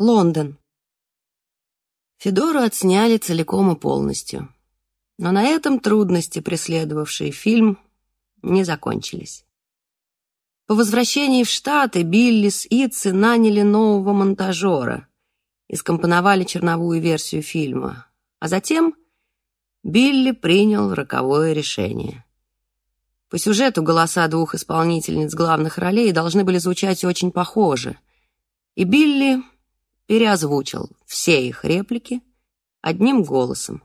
Лондон. Федору отсняли целиком и полностью. Но на этом трудности, преследовавшие фильм, не закончились. По возвращении в Штаты Билли с Итси наняли нового монтажера и скомпоновали черновую версию фильма. А затем Билли принял роковое решение. По сюжету голоса двух исполнительниц главных ролей должны были звучать очень похоже. И Билли переозвучил все их реплики одним голосом,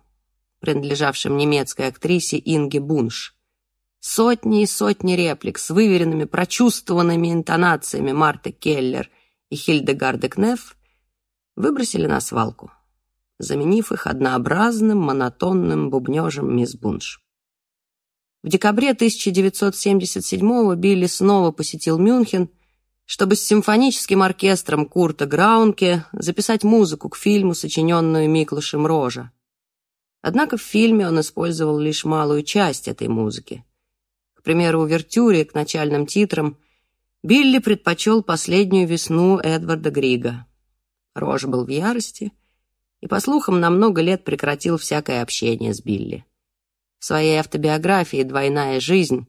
принадлежавшим немецкой актрисе Инге Бунш. Сотни и сотни реплик с выверенными, прочувствованными интонациями Марты Келлер и Хильдегарда Кнеф выбросили на свалку, заменив их однообразным, монотонным бубнежем мисс Бунш. В декабре 1977-го Билли снова посетил Мюнхен — чтобы с симфоническим оркестром Курта Граунке записать музыку к фильму, сочиненную Миклышем Рожа. Однако в фильме он использовал лишь малую часть этой музыки. К примеру, в вертюре к начальным титрам Билли предпочел последнюю весну Эдварда Грига. Рож был в ярости и, по слухам, на много лет прекратил всякое общение с Билли. В своей автобиографии «Двойная жизнь»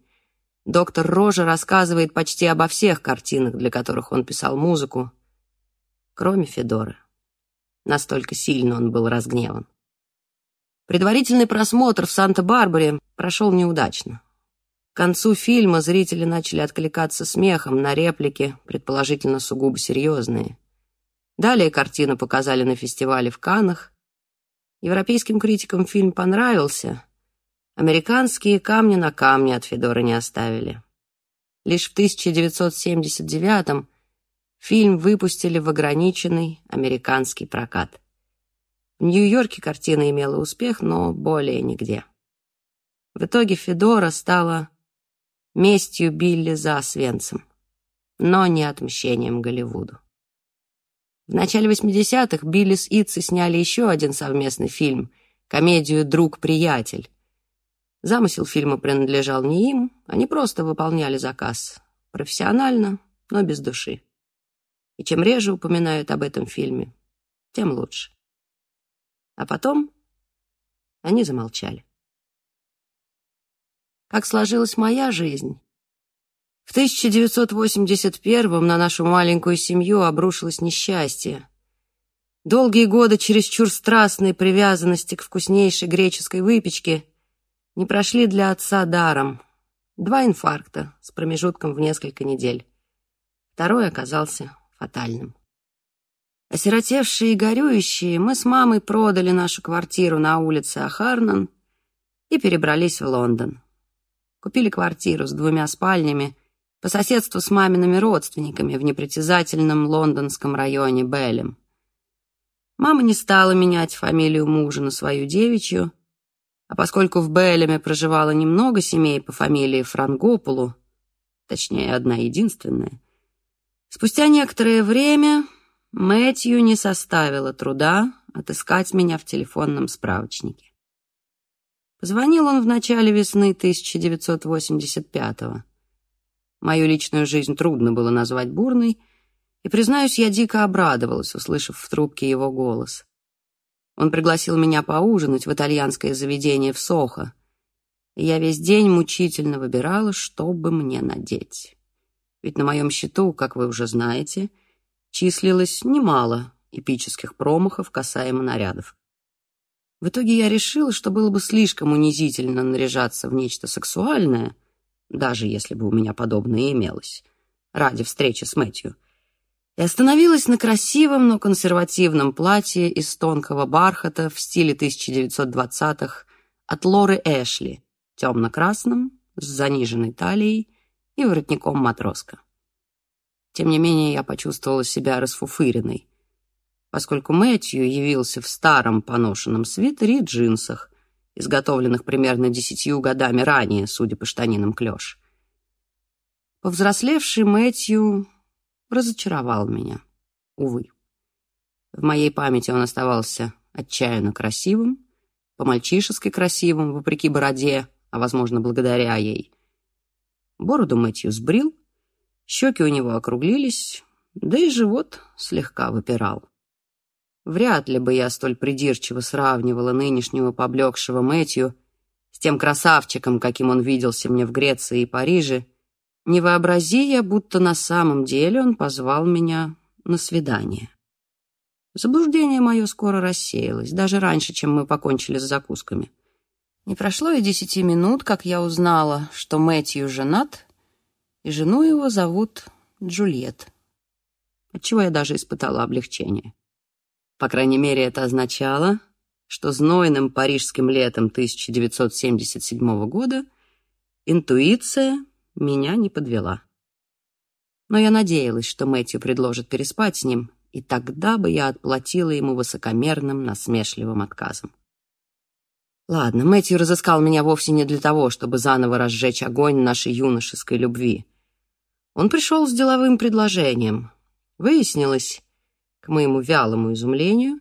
Доктор Рожа рассказывает почти обо всех картинах, для которых он писал музыку, кроме Федоры. Настолько сильно он был разгневан. Предварительный просмотр в Санта-Барбаре прошел неудачно. К концу фильма зрители начали откликаться смехом на реплики, предположительно сугубо серьезные. Далее картину показали на фестивале в Каннах. Европейским критикам фильм понравился, Американские камни на камне от Федора не оставили. Лишь в 1979-м фильм выпустили в ограниченный американский прокат. В Нью-Йорке картина имела успех, но более нигде. В итоге Федора стала местью Билли за Освенцем, но не отмщением Голливуду. В начале 80-х Билли с Итси сняли еще один совместный фильм, комедию «Друг-приятель», Замысел фильма принадлежал не им, они просто выполняли заказ. Профессионально, но без души. И чем реже упоминают об этом фильме, тем лучше. А потом они замолчали. Как сложилась моя жизнь? В 1981-м на нашу маленькую семью обрушилось несчастье. Долгие годы чересчур страстной привязанности к вкуснейшей греческой выпечке — не прошли для отца даром. Два инфаркта с промежутком в несколько недель. Второй оказался фатальным. Осиротевшие и горюющие, мы с мамой продали нашу квартиру на улице Ахарнан и перебрались в Лондон. Купили квартиру с двумя спальнями по соседству с мамиными родственниками в непритязательном лондонском районе Беллем. Мама не стала менять фамилию мужа на свою девичью, а поскольку в Белеме проживало немного семей по фамилии Франгопулу, точнее, одна единственная, спустя некоторое время Мэтью не составило труда отыскать меня в телефонном справочнике. Позвонил он в начале весны 1985-го. Мою личную жизнь трудно было назвать бурной, и, признаюсь, я дико обрадовалась, услышав в трубке его голос. Он пригласил меня поужинать в итальянское заведение в Сохо, и я весь день мучительно выбирала, что бы мне надеть. Ведь на моем счету, как вы уже знаете, числилось немало эпических промахов касаемо нарядов. В итоге я решила, что было бы слишком унизительно наряжаться в нечто сексуальное, даже если бы у меня подобное имелось, ради встречи с Мэтью, и остановилась на красивом, но консервативном платье из тонкого бархата в стиле 1920-х от Лоры Эшли, темно-красном, с заниженной талией и воротником матроска. Тем не менее, я почувствовала себя расфуфыренной, поскольку Мэтью явился в старом поношенном свитере и джинсах, изготовленных примерно десятью годами ранее, судя по штанинам клеш. Повзрослевший Мэтью разочаровал меня, увы. В моей памяти он оставался отчаянно красивым, по-мальчишески красивым, вопреки бороде, а, возможно, благодаря ей. Бороду Мэтью сбрил, щеки у него округлились, да и живот слегка выпирал. вряд ли бы я столь придирчиво сравнивала нынешнего поблекшего Мэтью с тем красавчиком, каким он виделся мне в Греции и Париже, не вообрази я, будто на самом деле он позвал меня на свидание. Заблуждение мое скоро рассеялось, даже раньше, чем мы покончили с закусками. Не прошло и десяти минут, как я узнала, что Мэтью женат, и жену его зовут Джульет. Отчего я даже испытала облегчение. По крайней мере, это означало, что знойным парижским летом 1977 года интуиция меня не подвела. Но я надеялась, что Мэтью предложит переспать с ним, и тогда бы я отплатила ему высокомерным, насмешливым отказом. Ладно, Мэтью разыскал меня вовсе не для того, чтобы заново разжечь огонь нашей юношеской любви. Он пришел с деловым предложением. Выяснилось, к моему вялому изумлению,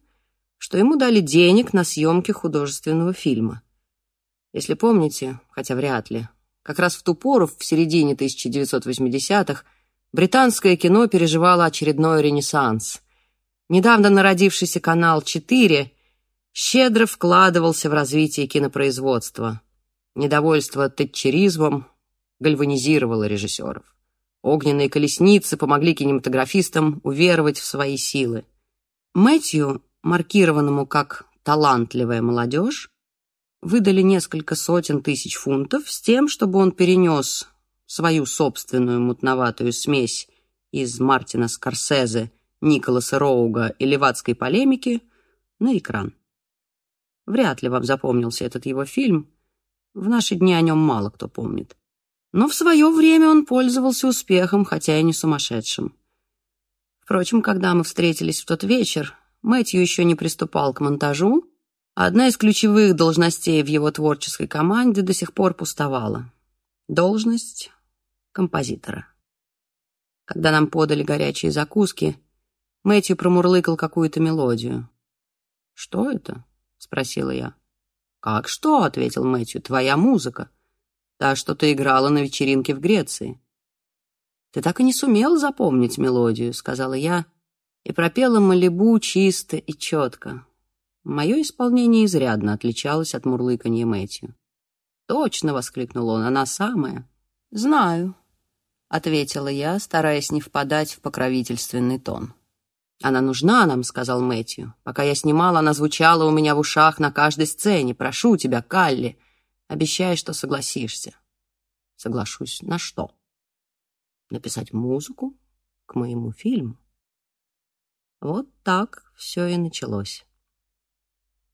что ему дали денег на съемки художественного фильма. Если помните, хотя вряд ли, как раз в ту пору, в середине 1980-х, британское кино переживало очередной ренессанс. Недавно народившийся канал 4 щедро вкладывался в развитие кинопроизводства. Недовольство тетчеризмом гальванизировало режиссеров. Огненные колесницы помогли кинематографистам уверовать в свои силы. Мэтью, маркированному как «талантливая молодежь», выдали несколько сотен тысяч фунтов с тем, чтобы он перенес свою собственную мутноватую смесь из Мартина Скорсезе, Николаса Роуга и левацкой полемики на экран. Вряд ли вам запомнился этот его фильм. В наши дни о нем мало кто помнит. Но в свое время он пользовался успехом, хотя и не сумасшедшим. Впрочем, когда мы встретились в тот вечер, Мэтью еще не приступал к монтажу, одна из ключевых должностей в его творческой команде до сих пор пустовала. Должность композитора. Когда нам подали горячие закуски, Мэтью промурлыкал какую-то мелодию. «Что это?» — спросила я. «Как что?» — ответил Мэтью. «Твоя музыка. Та, что ты играла на вечеринке в Греции». «Ты так и не сумел запомнить мелодию», — сказала я, и пропела Малибу чисто и четко. Мое исполнение изрядно отличалось от мурлыканья Мэтью. «Точно!» — воскликнул он. «Она самая». «Знаю», — ответила я, стараясь не впадать в покровительственный тон. «Она нужна нам», — сказал Мэтью. «Пока я снимал, она звучала у меня в ушах на каждой сцене. Прошу тебя, Калли, обещай, что согласишься». «Соглашусь на что?» «Написать музыку к моему фильму». Вот так все и началось.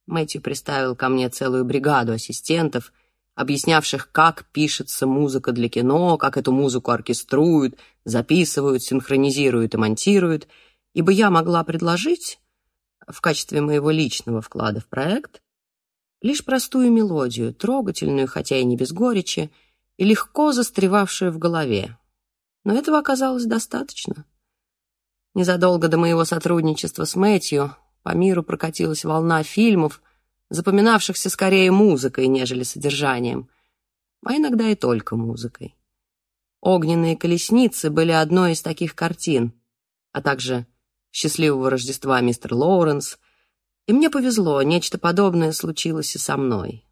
Мэтью приставил ко мне целую бригаду ассистентов, объяснявших, как пишется музыка для кино, как эту музыку оркеструют, записывают, синхронизируют и монтируют — ибо я могла предложить в качестве моего личного вклада в проект лишь простую мелодию, трогательную, хотя и не без горечи, и легко застревавшую в голове. Но этого оказалось достаточно. Незадолго до моего сотрудничества с Мэтью по миру прокатилась волна фильмов, запоминавшихся скорее музыкой, нежели содержанием, а иногда и только музыкой. «Огненные колесницы» были одной из таких картин, а также «Счастливого Рождества, мистер Лоуренс», и мне повезло, нечто подобное случилось и со мной.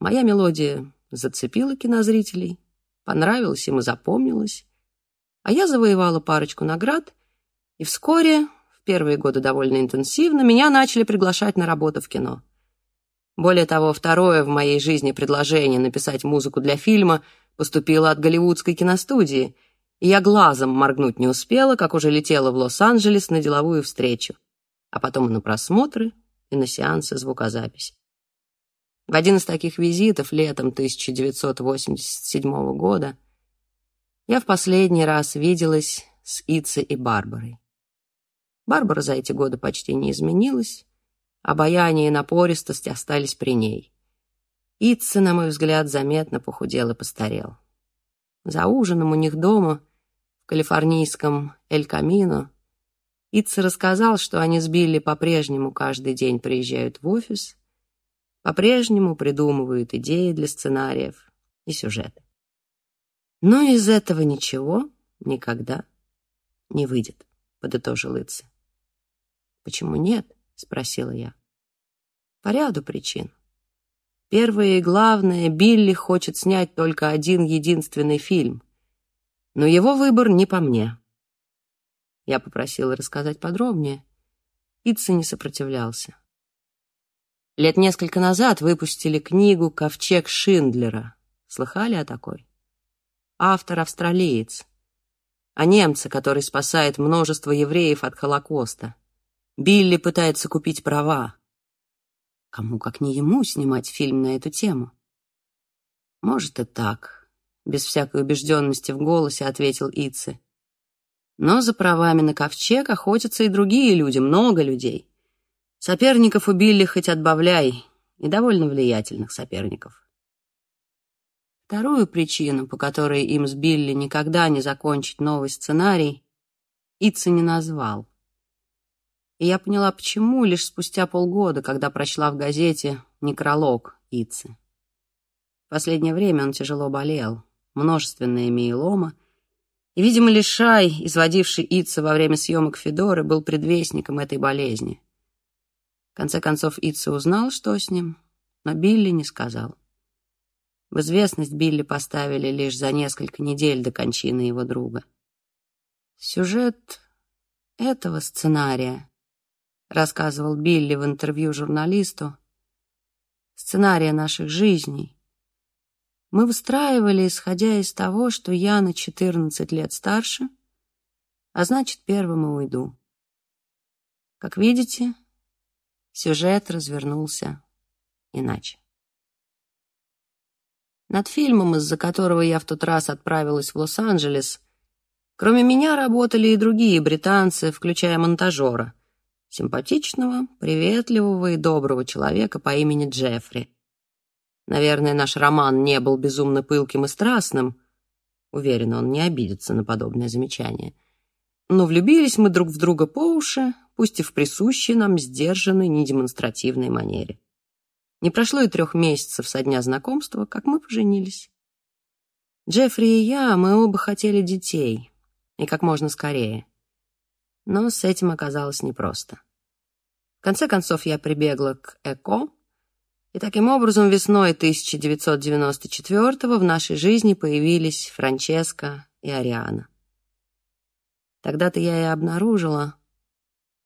Моя мелодия зацепила кинозрителей, понравилась им и запомнилась, а я завоевала парочку наград, и вскоре, первые годы довольно интенсивно, меня начали приглашать на работу в кино. Более того, второе в моей жизни предложение написать музыку для фильма поступило от голливудской киностудии — и я глазом моргнуть не успела, как уже летела в Лос-Анджелес на деловую встречу, а потом и на просмотры, и на сеансы звукозаписи. В один из таких визитов летом 1987 года я в последний раз виделась с Ицей и Барбарой. Барбара за эти годы почти не изменилась, обаяние и напористость остались при ней. Итса, на мой взгляд, заметно похудел и постарел. За ужином у них дома, в калифорнийском Эль-Камино, Итса рассказал, что они с Билли по-прежнему каждый день приезжают в офис, по-прежнему придумывают идеи для сценариев и сюжеты. Но из этого ничего никогда не выйдет, подытожил Итса. Почему нет? спросила я. По ряду причин. Первое и главное, Билли хочет снять только один единственный фильм. Но его выбор не по мне. Я попросила рассказать подробнее. Итса не сопротивлялся. Лет несколько назад выпустили книгу «Ковчег Шиндлера». Слыхали о такой? Автор австралиец. О немце, который спасает множество евреев от Холокоста. Билли пытается купить права. Кому, как не ему, снимать фильм на эту тему? Может и так, без всякой убежденности в голосе ответил Итси. Но за правами на ковчег охотятся и другие люди, много людей. Соперников убили хоть отбавляй, и довольно влиятельных соперников. Вторую причину, по которой им с Билли никогда не закончить новый сценарий, Итси не назвал. И я поняла, почему, лишь спустя полгода, когда прочла в газете некролог Итцы. В последнее время он тяжело болел, множественная миелома, и, видимо, Лишай, изводивший Итса во время съемок Федоры, был предвестником этой болезни. В конце концов, Итса узнал, что с ним, но Билли не сказал. В известность Билли поставили лишь за несколько недель до кончины его друга. Сюжет этого сценария рассказывал Билли в интервью журналисту, сценария наших жизней, мы выстраивали, исходя из того, что я на 14 лет старше, а значит, первым и уйду. Как видите, сюжет развернулся иначе. Над фильмом, из-за которого я в тот раз отправилась в Лос-Анджелес, кроме меня работали и другие британцы, включая монтажера — симпатичного, приветливого и доброго человека по имени Джеффри. Наверное, наш роман не был безумно пылким и страстным. Уверен, он не обидится на подобное замечание. Но влюбились мы друг в друга по уши, пусть и в присущей нам сдержанной, недемонстративной манере. Не прошло и трех месяцев со дня знакомства, как мы поженились. Джеффри и я, мы оба хотели детей, и как можно скорее. Но с этим оказалось непросто. Конце концов, я прибегла к ЭКО, и таким образом весной 1994 в нашей жизни появились Франческа и Ариана. Тогда-то я и обнаружила,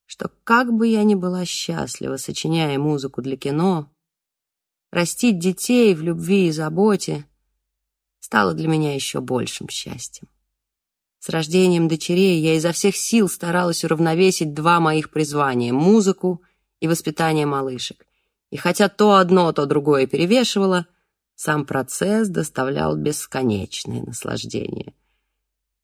что как бы я ни была счастлива, сочиняя музыку для кино, растить детей в любви и заботе стало для меня еще большим счастьем. С рождением дочерей я изо всех сил старалась уравновесить два моих призвания — музыку и воспитание малышек. И хотя то одно, то другое перевешивало, сам процесс доставлял бесконечное наслаждение.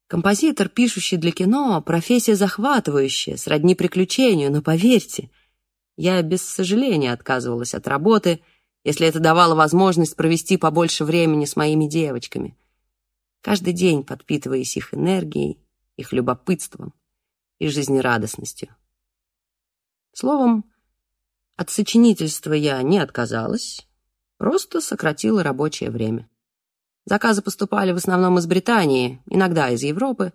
Композитор, пишущий для кино, профессия захватывающая, сродни приключению, но поверьте, я без сожаления отказывалась от работы, если это давало возможность провести побольше времени с моими девочками — каждый день подпитываясь их энергией, их любопытством и жизнерадостностью. Словом, от сочинительства я не отказалась, просто сократила рабочее время. Заказы поступали в основном из Британии, иногда из Европы,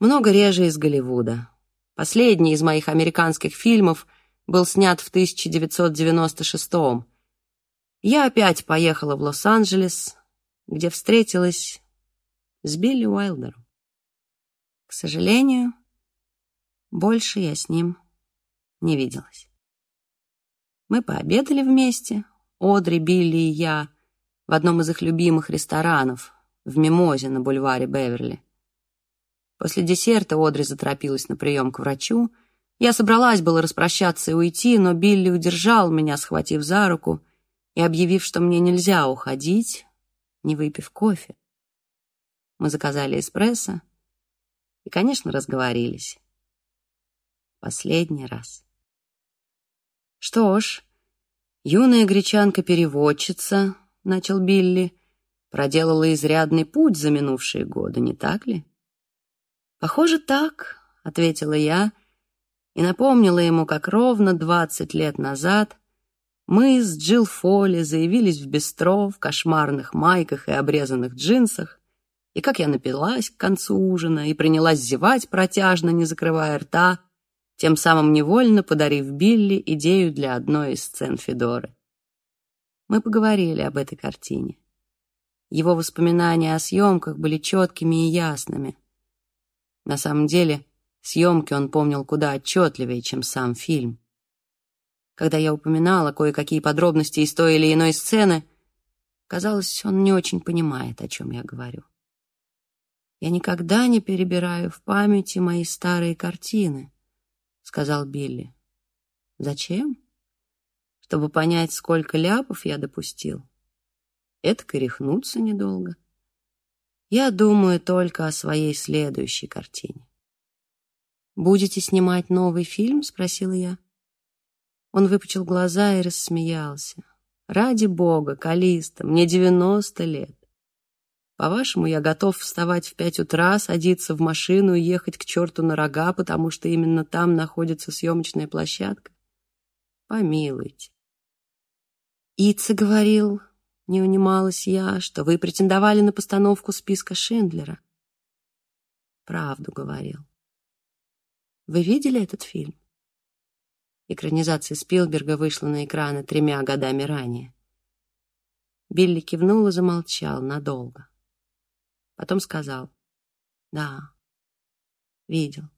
много реже из Голливуда. Последний из моих американских фильмов был снят в 1996 -м. Я опять поехала в Лос-Анджелес, где встретилась с Билли Уайлдером. К сожалению, больше я с ним не виделась. Мы пообедали вместе, Одри, Билли и я, в одном из их любимых ресторанов в Мимозе на бульваре Беверли. После десерта Одри заторопилась на прием к врачу. Я собралась было распрощаться и уйти, но Билли удержал меня, схватив за руку и объявив, что мне нельзя уходить, не выпив кофе. Мы заказали эспрессо и, конечно, разговорились. Последний раз. Что ж, юная гречанка-переводчица, начал Билли, проделала изрядный путь за минувшие годы, не так ли? Похоже, так, ответила я и напомнила ему, как ровно двадцать лет назад мы с Джилл Фолли заявились в бистро в кошмарных майках и обрезанных джинсах, и как я напилась к концу ужина и принялась зевать протяжно, не закрывая рта, тем самым невольно подарив Билли идею для одной из сцен Федоры. Мы поговорили об этой картине. Его воспоминания о съемках были четкими и ясными. На самом деле, съемки он помнил куда отчетливее, чем сам фильм. Когда я упоминала кое-какие подробности из той или иной сцены, казалось, он не очень понимает, о чем я говорю. «Я никогда не перебираю в памяти мои старые картины», — сказал Билли. «Зачем? Чтобы понять, сколько ляпов я допустил. Это корехнуться недолго. Я думаю только о своей следующей картине. «Будете снимать новый фильм?» — спросила я. Он выпучил глаза и рассмеялся. «Ради бога, Калиста, мне девяносто лет. По-вашему, я готов вставать в пять утра, садиться в машину и ехать к черту на рога, потому что именно там находится съемочная площадка? Помилуйте. Ица говорил, не унималась я, что вы претендовали на постановку списка Шиндлера. Правду говорил. Вы видели этот фильм? Экранизация Спилберга вышла на экраны тремя годами ранее. Билли кивнул и замолчал надолго. Потом сказал. Да, видел.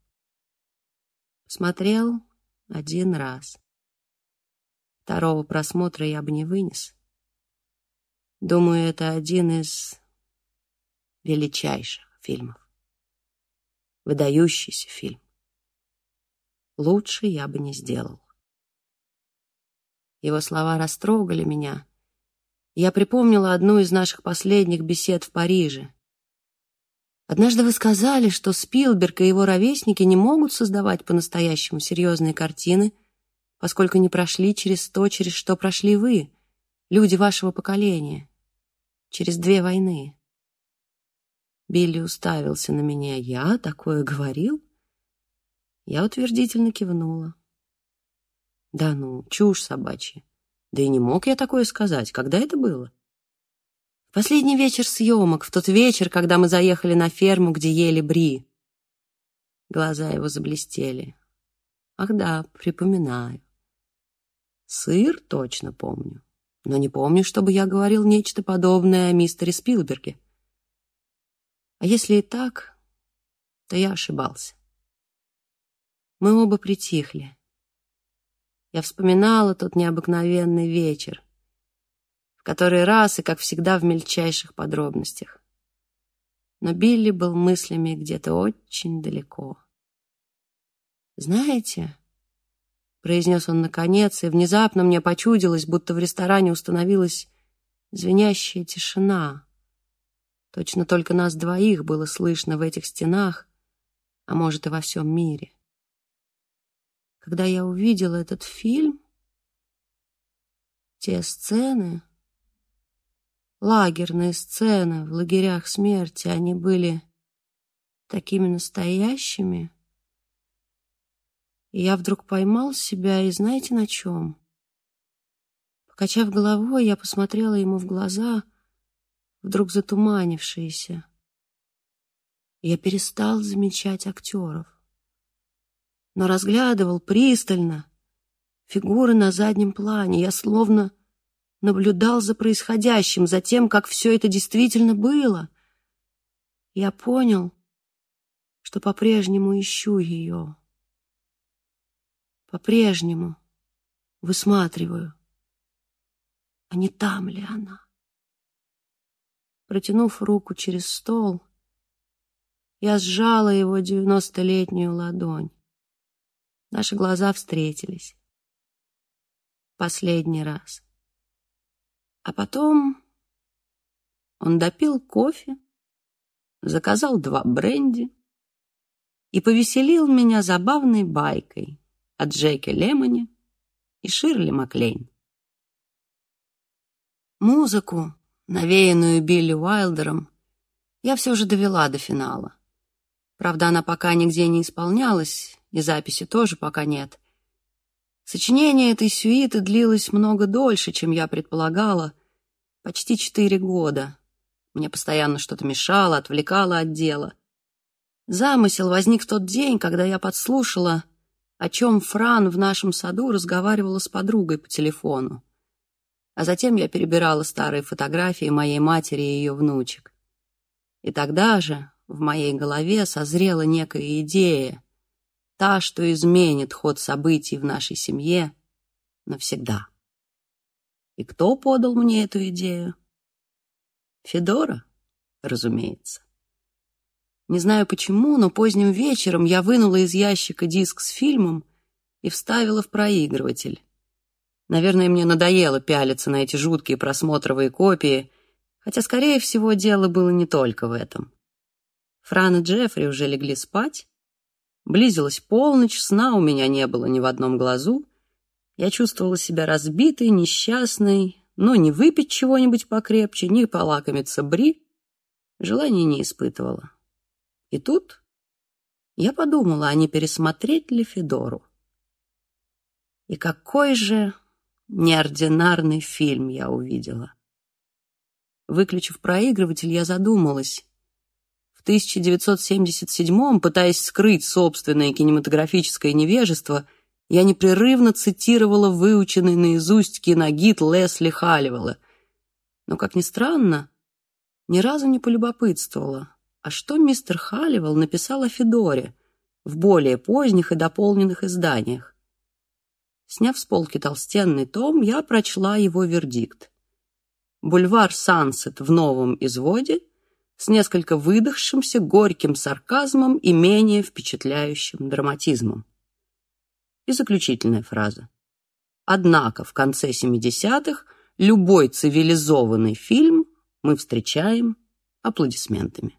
Смотрел один раз. Второго просмотра я бы не вынес. Думаю, это один из величайших фильмов. Выдающийся фильм. Лучше я бы не сделал. Его слова растрогали меня. Я припомнила одну из наших последних бесед в Париже. Однажды вы сказали, что Спилберг и его ровесники не могут создавать по-настоящему серьезные картины, поскольку не прошли через то, через что прошли вы, люди вашего поколения через две войны. Билли уставился на меня. «Я такое говорил?» Я утвердительно кивнула. «Да ну, чушь собачья. Да и не мог я такое сказать. Когда это было?» «В последний вечер съемок, в тот вечер, когда мы заехали на ферму, где ели бри». Глаза его заблестели. «Ах да, припоминаю. Сыр точно помню но не помню, чтобы я говорил нечто подобное о мистере Спилберге. А если и так, то я ошибался. Мы оба притихли. Я вспоминала тот необыкновенный вечер, в который раз и, как всегда, в мельчайших подробностях. Но Билли был мыслями где-то очень далеко. Знаете, — произнес он наконец, и внезапно мне почудилось, будто в ресторане установилась звенящая тишина. Точно только нас двоих было слышно в этих стенах, а может и во всем мире. Когда я увидела этот фильм, те сцены, лагерные сцены в лагерях смерти, они были такими настоящими, и я вдруг поймал себя, и знаете на чем? Покачав головой, я посмотрела ему в глаза, вдруг затуманившиеся. Я перестал замечать актеров, но разглядывал пристально фигуры на заднем плане. Я словно наблюдал за происходящим, за тем, как все это действительно было. Я понял, что по-прежнему ищу ее по-прежнему высматриваю, а не там ли она. Протянув руку через стол, я сжала его девяностолетнюю ладонь. Наши глаза встретились. Последний раз. А потом он допил кофе, заказал два бренди и повеселил меня забавной байкой о Джеке Лемоне и Ширли Маклейн. Музыку, навеянную Билли Уайлдером, я все же довела до финала. Правда, она пока нигде не исполнялась, и записи тоже пока нет. Сочинение этой сюиты длилось много дольше, чем я предполагала, почти четыре года. Мне постоянно что-то мешало, отвлекало от дела. Замысел возник в тот день, когда я подслушала о чем Фран в нашем саду разговаривала с подругой по телефону. А затем я перебирала старые фотографии моей матери и ее внучек. И тогда же в моей голове созрела некая идея, та, что изменит ход событий в нашей семье навсегда. И кто подал мне эту идею? Федора, разумеется. Не знаю почему, но поздним вечером я вынула из ящика диск с фильмом и вставила в проигрыватель. Наверное, мне надоело пялиться на эти жуткие просмотровые копии, хотя, скорее всего, дело было не только в этом. Фран и Джеффри уже легли спать. Близилась полночь, сна у меня не было ни в одном глазу. Я чувствовала себя разбитой, несчастной, но не выпить чего-нибудь покрепче, не полакомиться бри желания не испытывала. И тут я подумала, а не пересмотреть ли Федору. И какой же неординарный фильм я увидела. Выключив проигрыватель, я задумалась. В 1977-м, пытаясь скрыть собственное кинематографическое невежество, я непрерывно цитировала выученный наизусть киногид Лесли Халливелла. Но, как ни странно, ни разу не полюбопытствовала, а что мистер Халливелл написал о Федоре в более поздних и дополненных изданиях. Сняв с полки толстенный том, я прочла его вердикт. Бульвар Сансет в новом изводе с несколько выдохшимся горьким сарказмом и менее впечатляющим драматизмом. И заключительная фраза. Однако в конце 70-х любой цивилизованный фильм мы встречаем аплодисментами.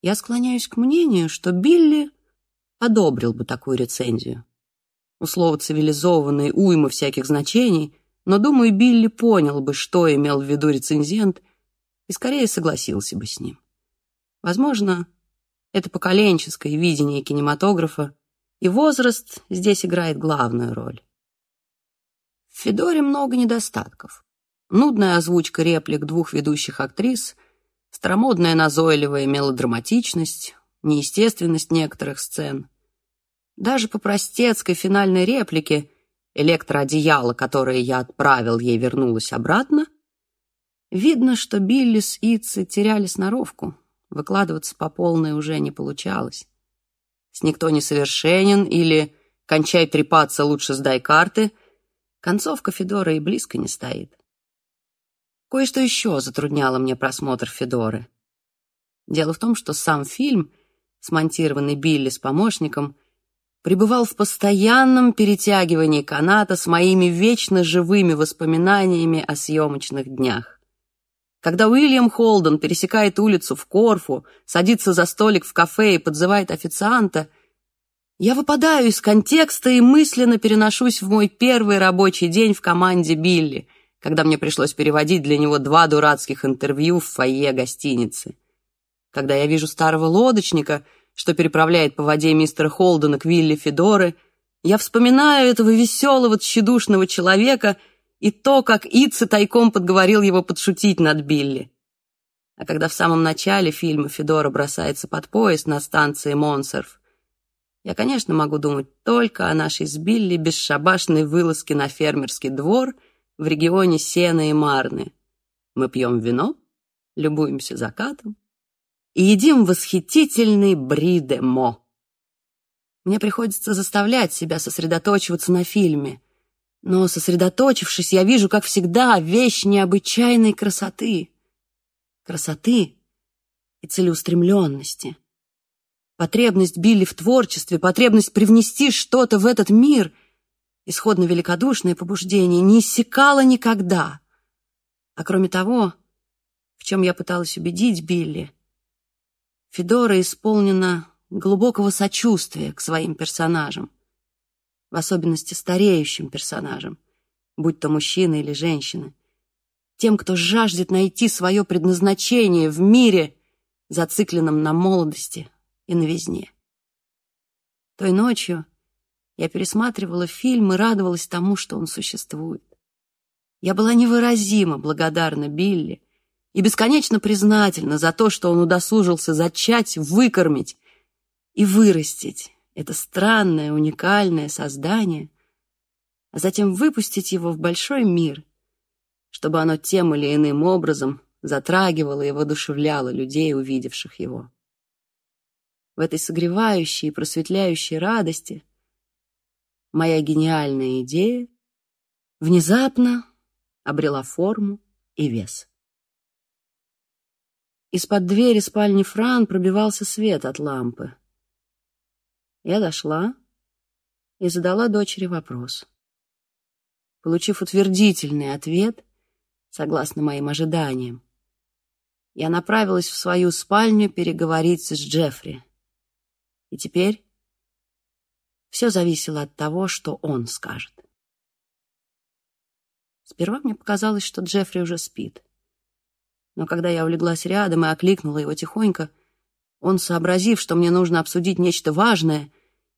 Я склоняюсь к мнению, что Билли одобрил бы такую рецензию. У слова «цивилизованный» уйма всяких значений, но, думаю, Билли понял бы, что имел в виду рецензент, и скорее согласился бы с ним. Возможно, это поколенческое видение кинематографа, и возраст здесь играет главную роль. В Федоре много недостатков. Нудная озвучка реплик двух ведущих актрис — старомодная назойливая мелодраматичность, неестественность некоторых сцен. Даже по простецкой финальной реплике электроодеяло, которое я отправил, ей вернулось обратно, видно, что Билли с Итси теряли сноровку, выкладываться по полной уже не получалось. С «Никто не совершенен» или «Кончай трепаться, лучше сдай карты» концовка Федора и близко не стоит. Кое-что еще затрудняло мне просмотр Федоры. Дело в том, что сам фильм, смонтированный Билли с помощником, пребывал в постоянном перетягивании каната с моими вечно живыми воспоминаниями о съемочных днях. Когда Уильям Холден пересекает улицу в Корфу, садится за столик в кафе и подзывает официанта, я выпадаю из контекста и мысленно переношусь в мой первый рабочий день в команде Билли — когда мне пришлось переводить для него два дурацких интервью в фойе гостиницы. Когда я вижу старого лодочника, что переправляет по воде мистера Холдена к вилле Федоры, я вспоминаю этого веселого, тщедушного человека и то, как Итса тайком подговорил его подшутить над Билли. А когда в самом начале фильма Федора бросается под поезд на станции Монсерф, я, конечно, могу думать только о нашей с Билли бесшабашной вылазке на фермерский двор — в регионе Сена и Марны. Мы пьем вино, любуемся закатом и едим восхитительный бри-де-мо. Мне приходится заставлять себя сосредоточиваться на фильме, но, сосредоточившись, я вижу, как всегда, вещь необычайной красоты. Красоты и целеустремленности. Потребность Билли в творчестве, потребность привнести что-то в этот мир — исходно великодушное побуждение, не иссякало никогда. А кроме того, в чем я пыталась убедить Билли, Федора исполнена глубокого сочувствия к своим персонажам, в особенности стареющим персонажам, будь то мужчина или женщина, тем, кто жаждет найти свое предназначение в мире, зацикленном на молодости и новизне. Той ночью я пересматривала фильм и радовалась тому, что он существует. Я была невыразимо благодарна Билли и бесконечно признательна за то, что он удосужился зачать, выкормить и вырастить это странное, уникальное создание, а затем выпустить его в большой мир, чтобы оно тем или иным образом затрагивало и воодушевляло людей, увидевших его. В этой согревающей и просветляющей радости моя гениальная идея внезапно обрела форму и вес. Из-под двери спальни Фран пробивался свет от лампы. Я дошла и задала дочери вопрос. Получив утвердительный ответ, согласно моим ожиданиям, я направилась в свою спальню переговорить с Джеффри. И теперь все зависело от того, что он скажет. Сперва мне показалось, что Джеффри уже спит. Но когда я улеглась рядом и окликнула его тихонько, он, сообразив, что мне нужно обсудить нечто важное,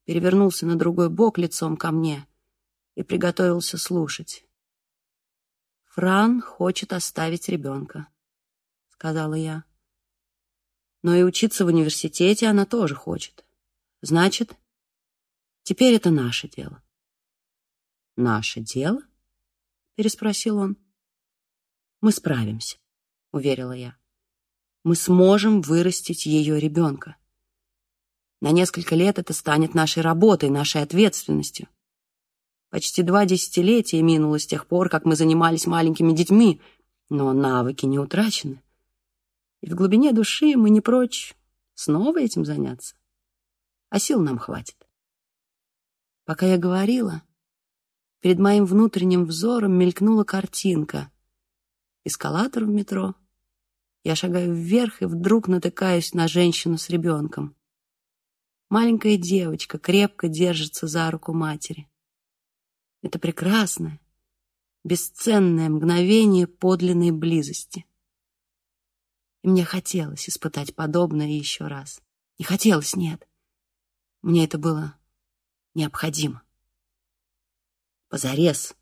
перевернулся на другой бок лицом ко мне и приготовился слушать. «Фран хочет оставить ребенка», — сказала я. «Но и учиться в университете она тоже хочет. Значит, теперь это наше дело». «Наше дело?» — переспросил он. «Мы справимся» уверила я. Мы сможем вырастить ее ребенка. На несколько лет это станет нашей работой, нашей ответственностью. Почти два десятилетия минуло с тех пор, как мы занимались маленькими детьми, но навыки не утрачены. И в глубине души мы не прочь снова этим заняться. А сил нам хватит. Пока я говорила, перед моим внутренним взором мелькнула картинка. Эскалатор в метро — я шагаю вверх и вдруг натыкаюсь на женщину с ребенком. Маленькая девочка крепко держится за руку матери. Это прекрасное, бесценное мгновение подлинной близости. И мне хотелось испытать подобное еще раз. Не хотелось, нет. Мне это было необходимо. Позарез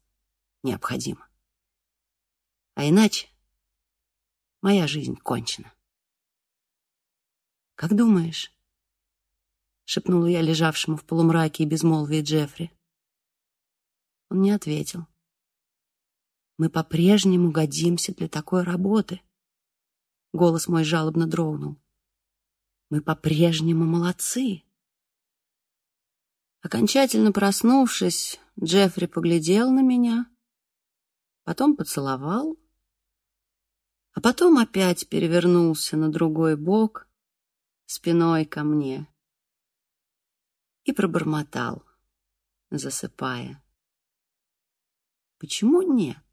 необходимо. А иначе Моя жизнь кончена. «Как думаешь?» — шепнула я лежавшему в полумраке и безмолвии Джеффри. Он не ответил. «Мы по-прежнему годимся для такой работы». Голос мой жалобно дрогнул. «Мы по-прежнему молодцы». Окончательно проснувшись, Джеффри поглядел на меня, потом поцеловал а потом опять перевернулся на другой бок, спиной ко мне, и пробормотал, засыпая. Почему нет?